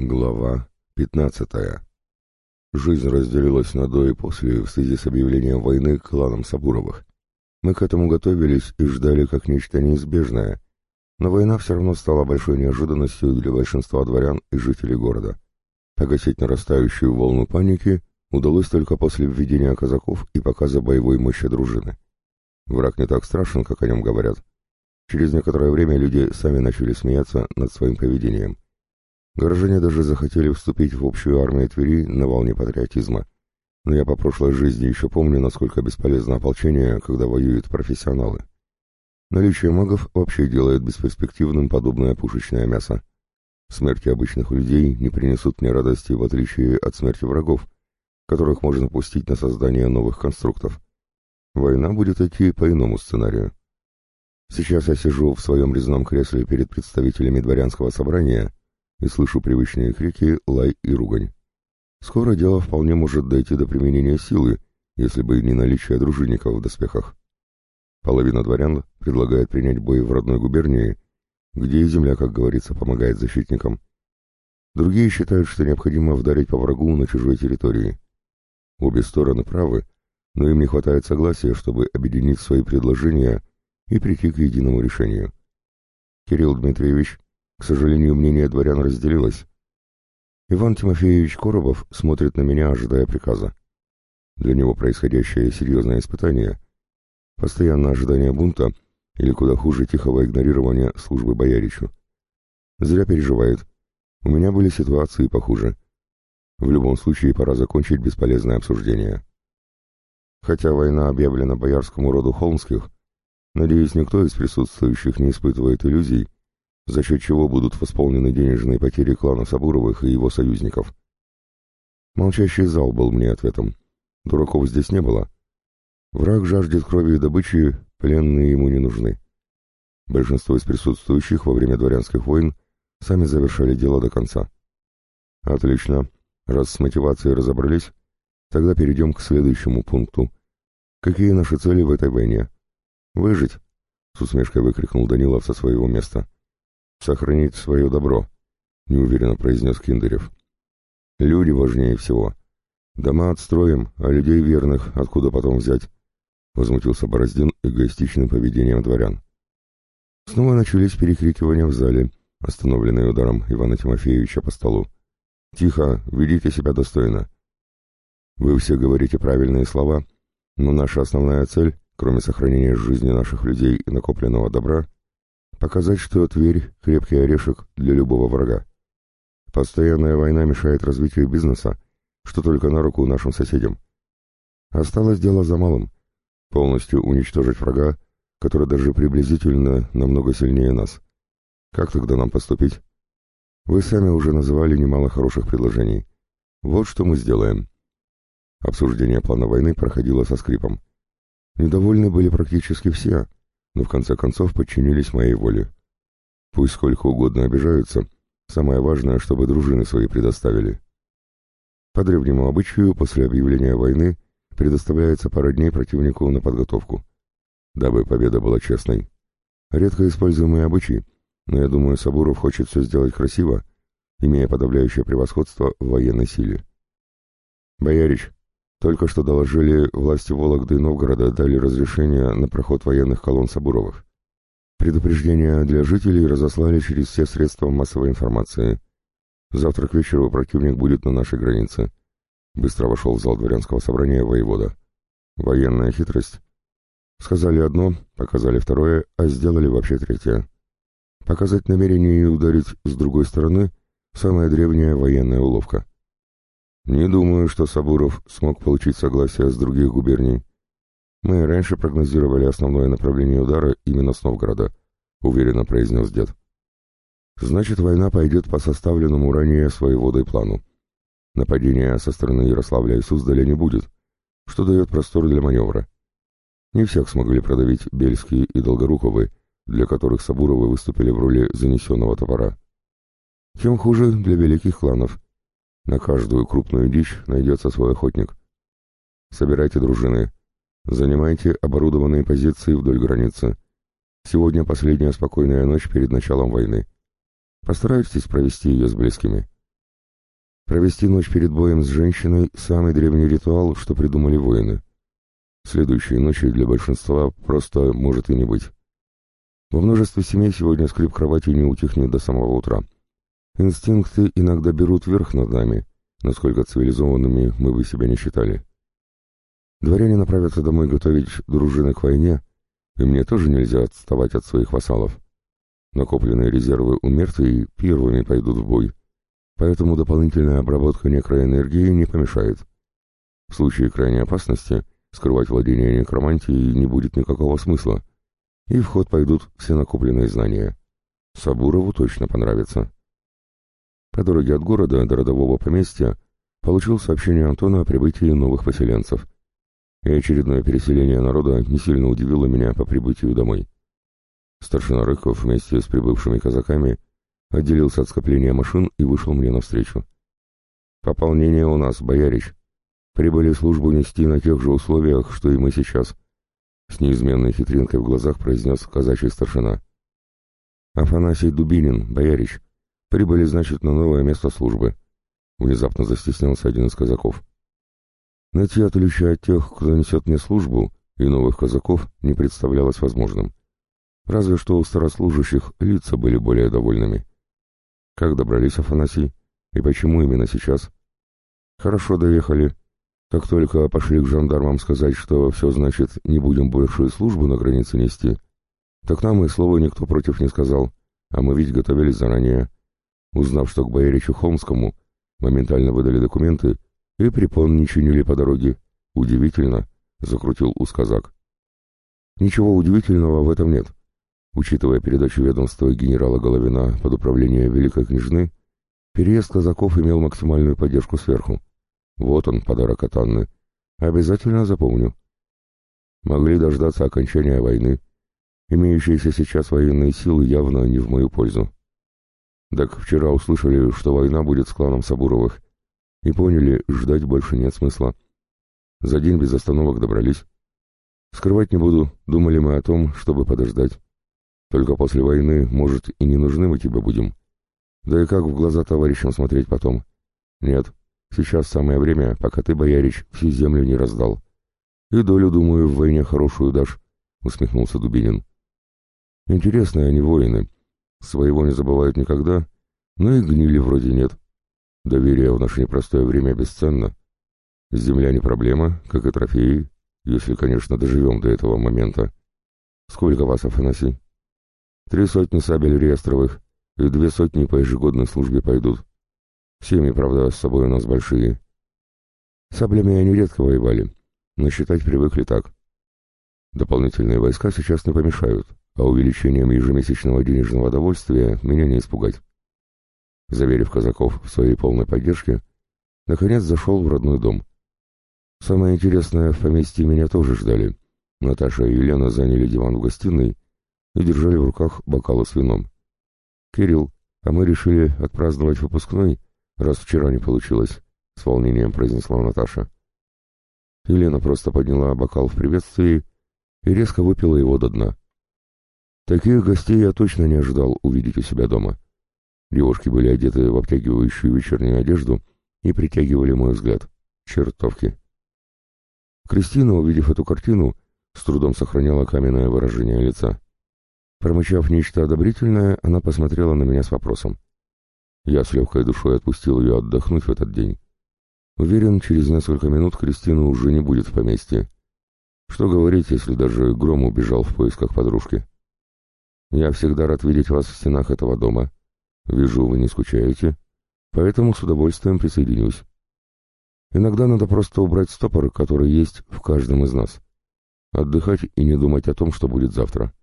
Глава 15. Жизнь разделилась на до и после в связи с объявлением войны кланом Сабуровых. Мы к этому готовились и ждали как нечто неизбежное, но война все равно стала большой неожиданностью для большинства дворян и жителей города. Погасить нарастающую волну паники удалось только после введения казаков и показа боевой мощи дружины. Враг не так страшен, как о нем говорят. Через некоторое время люди сами начали смеяться над своим поведением – Горожане даже захотели вступить в общую армию Твери на волне патриотизма. Но я по прошлой жизни еще помню, насколько бесполезно ополчение, когда воюют профессионалы. Наличие магов вообще делает бесперспективным подобное пушечное мясо. Смерти обычных людей не принесут мне радости, в отличие от смерти врагов, которых можно пустить на создание новых конструктов. Война будет идти по иному сценарию. Сейчас я сижу в своем резном кресле перед представителями дворянского собрания и слышу привычные крики, лай и ругань. Скоро дело вполне может дойти до применения силы, если бы не наличие дружинников в доспехах. Половина дворян предлагает принять бой в родной губернии, где и земля, как говорится, помогает защитникам. Другие считают, что необходимо вдарить по врагу на чужой территории. Обе стороны правы, но им не хватает согласия, чтобы объединить свои предложения и прийти к единому решению. Кирилл Дмитриевич к сожалению, мнение дворян разделилось. Иван Тимофеевич Коробов смотрит на меня, ожидая приказа. Для него происходящее серьезное испытание. Постоянное ожидание бунта или, куда хуже, тихого игнорирования службы бояричу. Зря переживает. У меня были ситуации похуже. В любом случае, пора закончить бесполезное обсуждение. Хотя война объявлена боярскому роду Холмских, надеюсь, никто из присутствующих не испытывает иллюзий, за счет чего будут восполнены денежные потери клана Сабуровых и его союзников. Молчащий зал был мне ответом. Дураков здесь не было. Враг жаждет крови и добычи, пленные ему не нужны. Большинство из присутствующих во время дворянских войн сами завершали дело до конца. Отлично. Раз с мотивацией разобрались, тогда перейдем к следующему пункту. Какие наши цели в этой войне? Выжить, с усмешкой выкрикнул Данилов со своего места. «Сохранить свое добро», — неуверенно произнес Киндерев. «Люди важнее всего. Дома отстроим, а людей верных откуда потом взять?» — возмутился Бороздин эгоистичным поведением дворян. Снова начались перекрикивания в зале, остановленные ударом Ивана Тимофеевича по столу. «Тихо, ведите себя достойно. Вы все говорите правильные слова, но наша основная цель, кроме сохранения жизни наших людей и накопленного добра, Показать, что Тверь — крепкий орешек для любого врага. Постоянная война мешает развитию бизнеса, что только на руку нашим соседям. Осталось дело за малым — полностью уничтожить врага, который даже приблизительно намного сильнее нас. Как тогда нам поступить? Вы сами уже называли немало хороших предложений. Вот что мы сделаем. Обсуждение плана войны проходило со скрипом. Недовольны были практически все — но в конце концов подчинились моей воле. Пусть сколько угодно обижаются, самое важное, чтобы дружины свои предоставили. По древнему обычаю, после объявления войны предоставляется пара дней противнику на подготовку, дабы победа была честной. Редко используемый обычай, но я думаю, Сабуров хочет все сделать красиво, имея подавляющее превосходство в военной силе. «Боярич, только что доложили власти Вологды и Новгорода дали разрешение на проход военных колонн Сабуровых. Предупреждения для жителей разослали через все средства массовой информации. Завтра к вечеру противник будет на нашей границе. Быстро вошел в зал дворянского собрания воевода. Военная хитрость. Сказали одно, показали второе, а сделали вообще третье. Показать намерение и ударить с другой стороны — самая древняя военная уловка. Не думаю, что Сабуров смог получить согласие с других губерний. Мы раньше прогнозировали основное направление удара именно с Новгорода, уверенно произнес дед. Значит, война пойдет по составленному ранее своеводой плану. Нападения со стороны Ярославля и Суздаля не будет, что дает простор для маневра. Не всех смогли продавить Бельские и Долгоруковы, для которых Сабуровы выступили в роли занесенного топора. Тем хуже для великих кланов, на каждую крупную дичь найдется свой охотник. Собирайте дружины. Занимайте оборудованные позиции вдоль границы. Сегодня последняя спокойная ночь перед началом войны. Постарайтесь провести ее с близкими. Провести ночь перед боем с женщиной – самый древний ритуал, что придумали воины. Следующей ночи для большинства просто может и не быть. Во множестве семей сегодня скрип кровати не утихнет до самого утра. Инстинкты иногда берут верх над нами, насколько цивилизованными мы бы себя не считали. Дворяне направятся домой готовить дружины к войне, и мне тоже нельзя отставать от своих вассалов. Накопленные резервы у мертвей первыми пойдут в бой, поэтому дополнительная обработка некроэнергии не помешает. В случае крайней опасности скрывать владение некромантией не будет никакого смысла, и в ход пойдут все накопленные знания. Сабурову точно понравится. По дороге от города до родового поместья получил сообщение Антона о прибытии новых поселенцев — и очередное переселение народа не сильно удивило меня по прибытию домой. Старшина Рыков вместе с прибывшими казаками отделился от скопления машин и вышел мне навстречу. «Пополнение у нас, боярич. Прибыли службу нести на тех же условиях, что и мы сейчас», — с неизменной хитринкой в глазах произнес казачий старшина. «Афанасий Дубинин, боярич. Прибыли, значит, на новое место службы», — внезапно застеснялся один из казаков. Найти отличие от тех, кто несет мне службу, и новых казаков не представлялось возможным. Разве что у старослужащих лица были более довольными. Как добрались Афанасий? И почему именно сейчас? Хорошо доехали. Как только пошли к жандармам сказать, что все значит, не будем больше службу на границе нести, так нам и слова никто против не сказал, а мы ведь готовились заранее. Узнав, что к бояричу Холмскому моментально выдали документы, и препон не чинили по дороге. Удивительно, — закрутил узказак. Ничего удивительного в этом нет. Учитывая передачу ведомства генерала Головина под управление Великой Княжны, переезд казаков имел максимальную поддержку сверху. Вот он, подарок от Анны. Обязательно запомню. Могли дождаться окончания войны. Имеющиеся сейчас военные силы явно не в мою пользу. Так вчера услышали, что война будет с кланом Сабуровых, и поняли, ждать больше нет смысла. За день без остановок добрались. Скрывать не буду, думали мы о том, чтобы подождать. Только после войны, может, и не нужны мы тебе будем. Да и как в глаза товарищам смотреть потом? Нет, сейчас самое время, пока ты, боярич, всю землю не раздал. И долю, думаю, в войне хорошую дашь, — усмехнулся Дубинин. Интересные они воины. Своего не забывают никогда, но и гнили вроде нет. Доверие в наше непростое время бесценно. Земля не проблема, как и трофеи, если, конечно, доживем до этого момента. Сколько вас, Афанасий? Три сотни сабель реестровых и две сотни по ежегодной службе пойдут. Семьи, правда, с собой у нас большие. Саблями они редко воевали, но считать привыкли так. Дополнительные войска сейчас не помешают, а увеличением ежемесячного денежного довольствия меня не испугать. Заверив казаков в своей полной поддержке, наконец зашел в родной дом. Самое интересное, в поместье меня тоже ждали. Наташа и Елена заняли диван в гостиной и держали в руках бокалы с вином. «Кирилл, а мы решили отпраздновать выпускной, раз вчера не получилось», — с волнением произнесла Наташа. Елена просто подняла бокал в приветствии и резко выпила его до дна. Таких гостей я точно не ожидал увидеть у себя дома. Девушки были одеты в обтягивающую вечернюю одежду и притягивали мой взгляд. Чертовки. Кристина, увидев эту картину, с трудом сохраняла каменное выражение лица. Промычав нечто одобрительное, она посмотрела на меня с вопросом. Я с легкой душой отпустил ее отдохнуть в этот день. Уверен, через несколько минут Кристина уже не будет в поместье. Что говорить, если даже Гром убежал в поисках подружки? Я всегда рад видеть вас в стенах этого дома, Вижу, вы не скучаете, поэтому с удовольствием присоединюсь. Иногда надо просто убрать стопор, который есть в каждом из нас. Отдыхать и не думать о том, что будет завтра.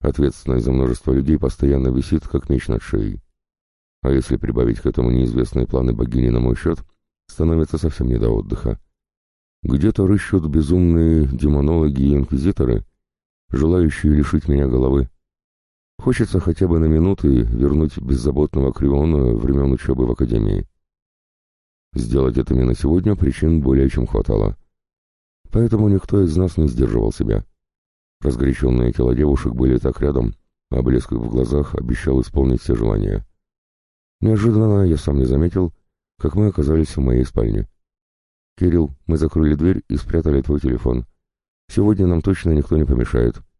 Ответственность за множество людей постоянно висит, как меч над шеей. А если прибавить к этому неизвестные планы богини на мой счет, становится совсем не до отдыха. Где-то рыщут безумные демонологи и инквизиторы, желающие лишить меня головы. Хочется хотя бы на минуты вернуть беззаботного Криона времен учебы в Академии. Сделать это именно сегодня причин более чем хватало. Поэтому никто из нас не сдерживал себя. Разгоряченные тела девушек были так рядом, а блеск в глазах обещал исполнить все желания. Неожиданно я сам не заметил, как мы оказались в моей спальне. «Кирилл, мы закрыли дверь и спрятали твой телефон. Сегодня нам точно никто не помешает», —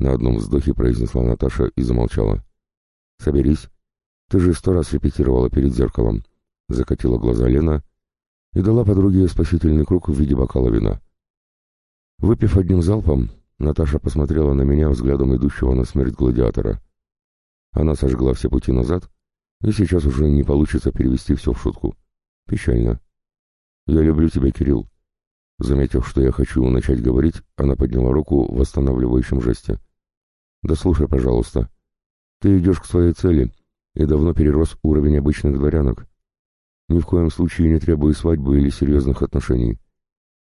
на одном вздохе произнесла Наташа и замолчала. «Соберись. Ты же сто раз репетировала перед зеркалом», — закатила глаза Лена и дала подруге спасительный круг в виде бокала вина. Выпив одним залпом, Наташа посмотрела на меня взглядом идущего на смерть гладиатора. Она сожгла все пути назад, и сейчас уже не получится перевести все в шутку. Печально. «Я люблю тебя, Кирилл». Заметив, что я хочу начать говорить, она подняла руку в восстанавливающем жесте. «Да слушай, пожалуйста. Ты идешь к своей цели и давно перерос уровень обычных дворянок. Ни в коем случае не требуй свадьбы или серьезных отношений.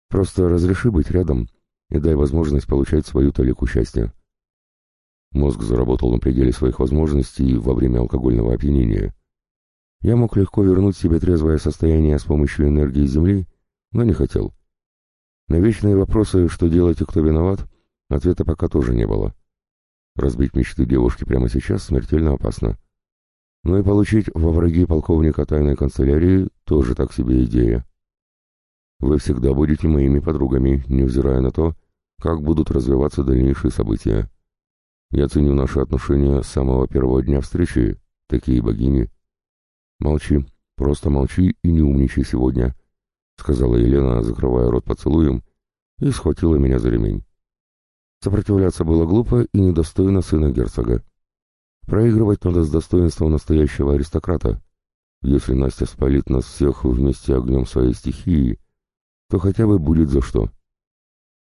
Просто разреши быть рядом и дай возможность получать свою талику счастья. Мозг заработал на пределе своих возможностей во время алкогольного опьянения. Я мог легко вернуть себе трезвое состояние с помощью энергии Земли, но не хотел. На вечные вопросы, что делать и кто виноват, ответа пока тоже не было. Разбить мечты девушки прямо сейчас смертельно опасно. Но и получить во враги полковника тайной канцелярии тоже так себе идея. Вы всегда будете моими подругами, невзирая на то, как будут развиваться дальнейшие события. Я ценю наши отношения с самого первого дня встречи, такие богини. Молчи, просто молчи и не умничай сегодня, сказала Елена, закрывая рот поцелуем, и схватила меня за ремень. Сопротивляться было глупо и недостойно сына герцога. Проигрывать надо с достоинством настоящего аристократа. Если Настя спалит нас всех вместе огнем своей стихии, то хотя бы будет за что.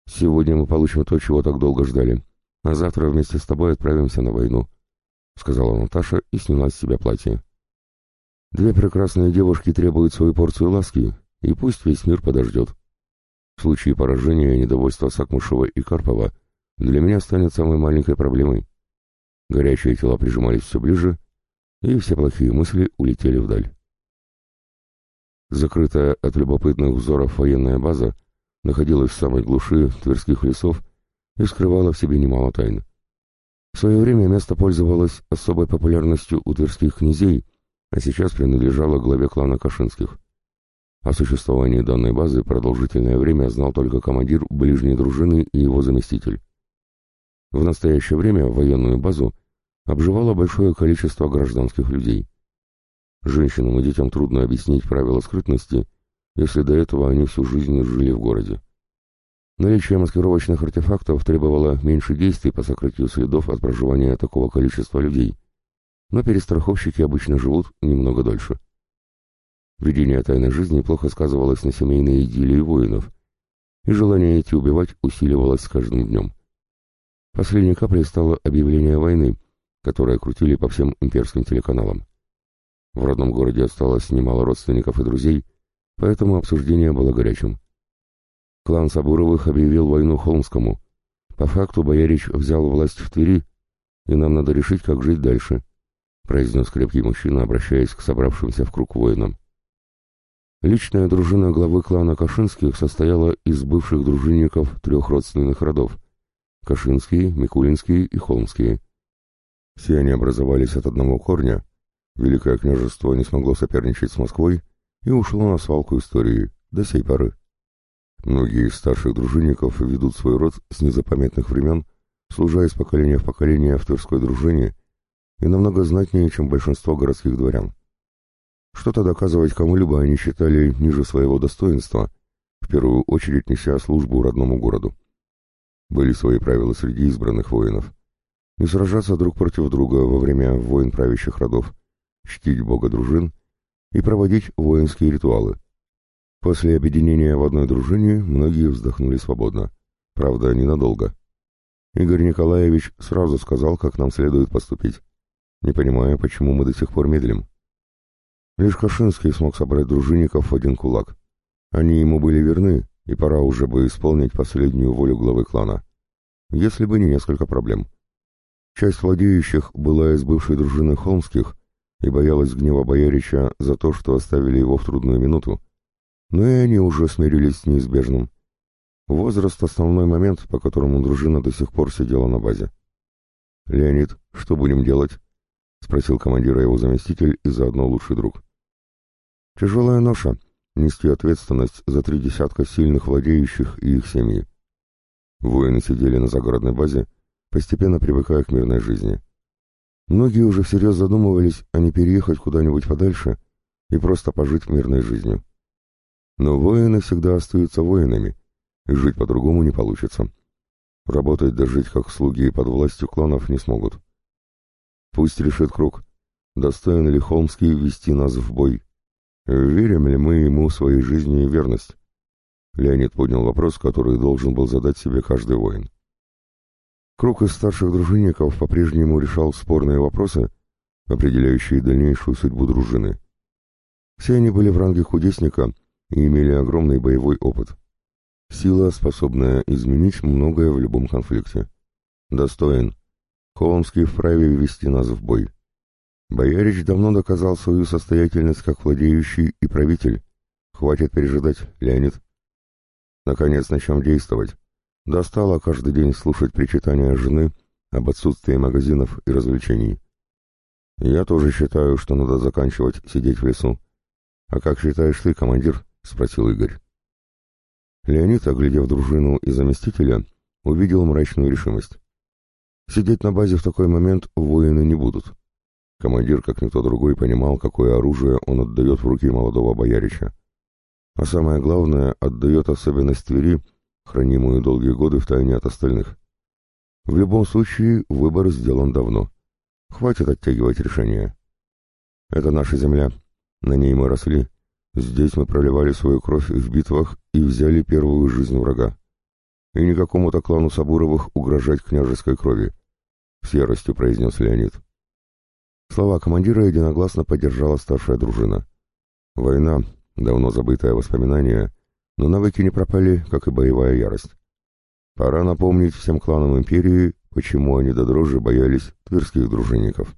Сегодня мы получим то, чего так долго ждали, а завтра вместе с тобой отправимся на войну, — сказала Наташа и сняла с себя платье. Две прекрасные девушки требуют свою порцию ласки, и пусть весь мир подождет. В случае поражения недовольства Сакмушева и Карпова для меня станет самой маленькой проблемой. Горячие тела прижимались все ближе, и все плохие мысли улетели вдаль. Закрытая от любопытных взоров военная база находилась в самой глуши Тверских лесов и скрывала в себе немало тайн. В свое время место пользовалось особой популярностью у тверских князей, а сейчас принадлежало главе клана Кашинских. О существовании данной базы продолжительное время знал только командир ближней дружины и его заместитель. В настоящее время военную базу обживало большое количество гражданских людей. Женщинам и детям трудно объяснить правила скрытности, если до этого они всю жизнь жили в городе. Наличие маскировочных артефактов требовало меньше действий по сокрытию следов от проживания такого количества людей, но перестраховщики обычно живут немного дольше. Ведение тайной жизни плохо сказывалось на семейной идиллии воинов, и желание идти убивать усиливалось с каждым днем. Последней каплей стало объявление войны, которое крутили по всем имперским телеканалам. В родном городе осталось немало родственников и друзей, поэтому обсуждение было горячим. Клан Сабуровых объявил войну Холмскому. По факту Боярич взял власть в Твери, и нам надо решить, как жить дальше, произнес крепкий мужчина, обращаясь к собравшимся в круг воинам. Личная дружина главы клана Кашинских состояла из бывших дружинников трех родственных родов – Кашинские, Микулинские и Холмские. Все они образовались от одного корня. Великое княжество не смогло соперничать с Москвой и ушло на свалку истории до сей поры. Многие из старших дружинников ведут свой род с незапамятных времен, служа из поколения в поколение в Тверской дружине и намного знатнее, чем большинство городских дворян. Что-то доказывать кому-либо они считали ниже своего достоинства, в первую очередь неся службу родному городу. Были свои правила среди избранных воинов. Не сражаться друг против друга во время войн правящих родов, чтить бога дружин и проводить воинские ритуалы – После объединения в одной дружине многие вздохнули свободно. Правда, ненадолго. Игорь Николаевич сразу сказал, как нам следует поступить. Не понимая, почему мы до сих пор медлим. Лишь Кашинский смог собрать дружинников в один кулак. Они ему были верны, и пора уже бы исполнить последнюю волю главы клана. Если бы не несколько проблем. Часть владеющих была из бывшей дружины Холмских и боялась гнева Боярича за то, что оставили его в трудную минуту, но и они уже смирились с неизбежным. Возраст — основной момент, по которому дружина до сих пор сидела на базе. «Леонид, что будем делать?» — спросил командира его заместитель и заодно лучший друг. Тяжелая ноша — нести ответственность за три десятка сильных владеющих и их семьи. Воины сидели на загородной базе, постепенно привыкая к мирной жизни. Многие уже всерьез задумывались, а не переехать куда-нибудь подальше и просто пожить мирной жизнью. Но воины всегда остаются воинами, и жить по-другому не получится. Работать да жить как слуги под властью кланов не смогут. Пусть решит круг, достоин ли Холмский вести нас в бой. Верим ли мы ему своей жизни и верность? Леонид поднял вопрос, который должен был задать себе каждый воин. Круг из старших дружинников по-прежнему решал спорные вопросы, определяющие дальнейшую судьбу дружины. Все они были в ранге кудесника и имели огромный боевой опыт. Сила, способная изменить многое в любом конфликте. Достоин. Холмский вправе ввести нас в бой. Боярич давно доказал свою состоятельность как владеющий и правитель. Хватит пережидать, Леонид. Наконец начнем действовать. Достало каждый день слушать причитания жены об отсутствии магазинов и развлечений. Я тоже считаю, что надо заканчивать сидеть в лесу. А как считаешь ты, командир? — спросил Игорь. Леонид, оглядев дружину и заместителя, увидел мрачную решимость. Сидеть на базе в такой момент воины не будут. Командир, как никто другой, понимал, какое оружие он отдает в руки молодого боярича. А самое главное, отдает особенность Твери, хранимую долгие годы в тайне от остальных. В любом случае, выбор сделан давно. Хватит оттягивать решение. Это наша земля. На ней мы росли, Здесь мы проливали свою кровь в битвах и взяли первую жизнь врага. И не какому-то клану Сабуровых угрожать княжеской крови, — с яростью произнес Леонид. Слова командира единогласно поддержала старшая дружина. Война, давно забытое воспоминание, но навыки не пропали, как и боевая ярость. Пора напомнить всем кланам империи, почему они до дрожи боялись тверских дружинников.